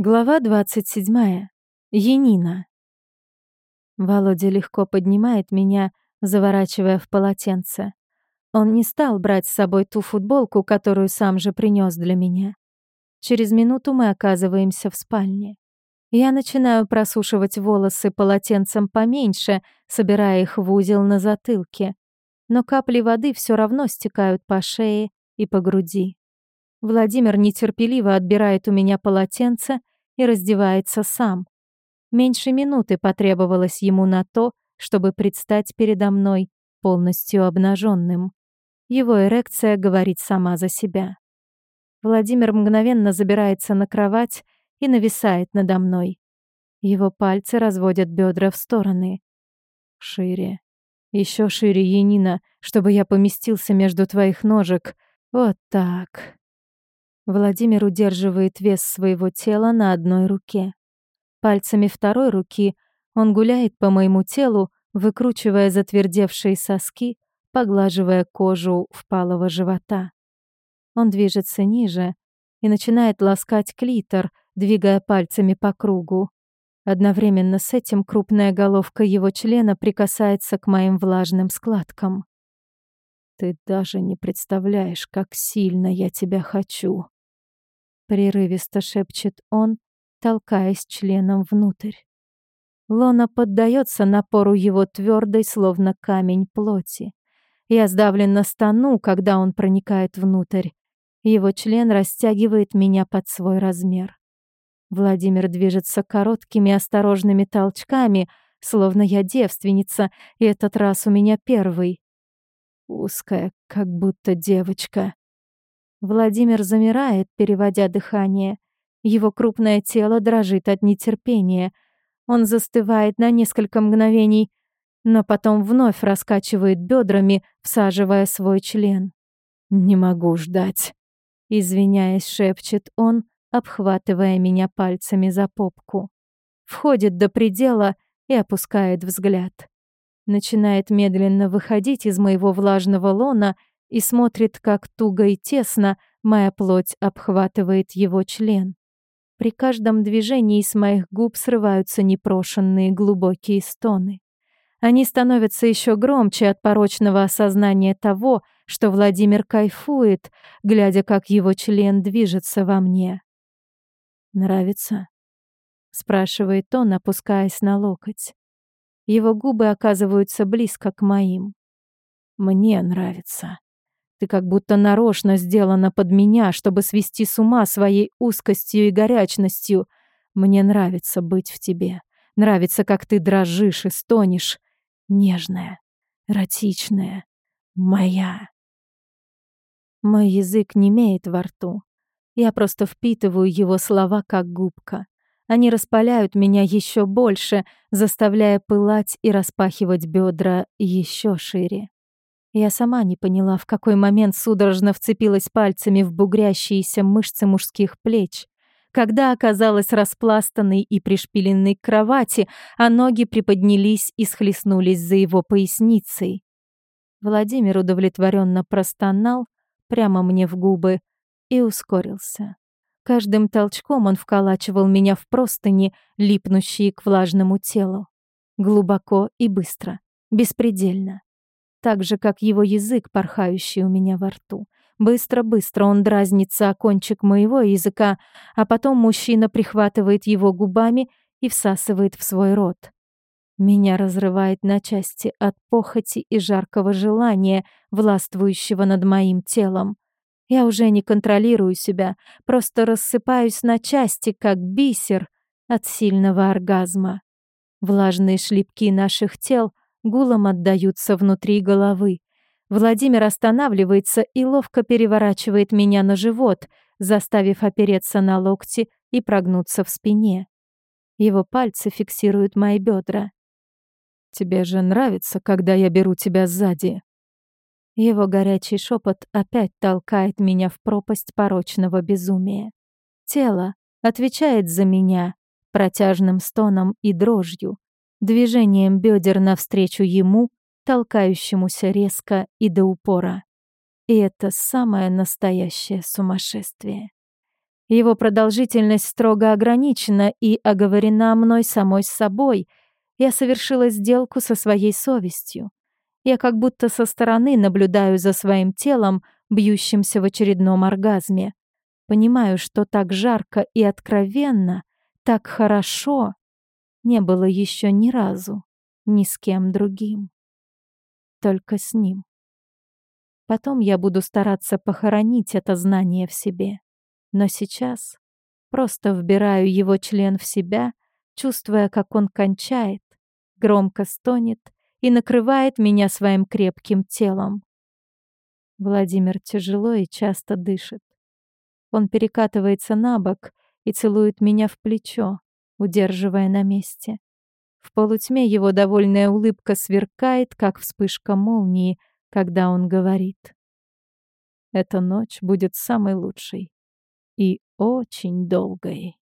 Глава 27. Енина. Володя легко поднимает меня, заворачивая в полотенце. Он не стал брать с собой ту футболку, которую сам же принес для меня. Через минуту мы оказываемся в спальне. Я начинаю просушивать волосы полотенцем поменьше, собирая их в узел на затылке. Но капли воды все равно стекают по шее и по груди. Владимир нетерпеливо отбирает у меня полотенце и раздевается сам. Меньше минуты потребовалось ему на то, чтобы предстать передо мной полностью обнаженным. Его эрекция говорит сама за себя. Владимир мгновенно забирается на кровать и нависает надо мной. Его пальцы разводят бедра в стороны. Шире. Еще шире, Енина, чтобы я поместился между твоих ножек. Вот так. Владимир удерживает вес своего тела на одной руке. Пальцами второй руки он гуляет по моему телу, выкручивая затвердевшие соски, поглаживая кожу впалого живота. Он движется ниже и начинает ласкать клитор, двигая пальцами по кругу. Одновременно с этим крупная головка его члена прикасается к моим влажным складкам. «Ты даже не представляешь, как сильно я тебя хочу», прерывисто шепчет он, толкаясь членом внутрь. Лона поддается напору его твердой, словно камень плоти. Я сдавленно стану, когда он проникает внутрь. Его член растягивает меня под свой размер. Владимир движется короткими осторожными толчками, словно я девственница, и этот раз у меня первый. Узкая, как будто девочка. Владимир замирает, переводя дыхание. Его крупное тело дрожит от нетерпения. Он застывает на несколько мгновений, но потом вновь раскачивает бедрами, всаживая свой член. «Не могу ждать», — извиняясь, шепчет он, обхватывая меня пальцами за попку. Входит до предела и опускает взгляд. Начинает медленно выходить из моего влажного лона и смотрит, как туго и тесно моя плоть обхватывает его член. При каждом движении с моих губ срываются непрошенные глубокие стоны. Они становятся еще громче от порочного осознания того, что Владимир кайфует, глядя, как его член движется во мне. «Нравится?» — спрашивает он, опускаясь на локоть. Его губы оказываются близко к моим. «Мне нравится», ты как будто нарочно сделана под меня, чтобы свести с ума своей узкостью и горячностью. Мне нравится быть в тебе. Нравится, как ты дрожишь и стонешь. Нежная, эротичная, моя. Мой язык не имеет во рту. Я просто впитываю его слова, как губка. Они распаляют меня еще больше, заставляя пылать и распахивать бедра еще шире. Я сама не поняла, в какой момент судорожно вцепилась пальцами в бугрящиеся мышцы мужских плеч, когда оказалась распластанной и пришпиленной к кровати, а ноги приподнялись и схлестнулись за его поясницей. Владимир удовлетворенно простонал прямо мне в губы и ускорился. Каждым толчком он вколачивал меня в простыни, липнущие к влажному телу. Глубоко и быстро, беспредельно так же, как его язык, порхающий у меня во рту. Быстро-быстро он дразнится о кончик моего языка, а потом мужчина прихватывает его губами и всасывает в свой рот. Меня разрывает на части от похоти и жаркого желания, властвующего над моим телом. Я уже не контролирую себя, просто рассыпаюсь на части, как бисер от сильного оргазма. Влажные шлепки наших тел гулом отдаются внутри головы. Владимир останавливается и ловко переворачивает меня на живот, заставив опереться на локти и прогнуться в спине. Его пальцы фиксируют мои бедра. «Тебе же нравится, когда я беру тебя сзади?» Его горячий шепот опять толкает меня в пропасть порочного безумия. Тело отвечает за меня протяжным стоном и дрожью, движением бедер навстречу ему, толкающемуся резко и до упора. И это самое настоящее сумасшествие. Его продолжительность строго ограничена и оговорена мной самой с собой. Я совершила сделку со своей совестью. Я как будто со стороны наблюдаю за своим телом, бьющимся в очередном оргазме. Понимаю, что так жарко и откровенно, так хорошо не было еще ни разу, ни с кем другим. Только с ним. Потом я буду стараться похоронить это знание в себе. Но сейчас просто вбираю его член в себя, чувствуя, как он кончает, громко стонет и накрывает меня своим крепким телом. Владимир тяжело и часто дышит. Он перекатывается на бок и целует меня в плечо, удерживая на месте. В полутьме его довольная улыбка сверкает, как вспышка молнии, когда он говорит. «Эта ночь будет самой лучшей и очень долгой».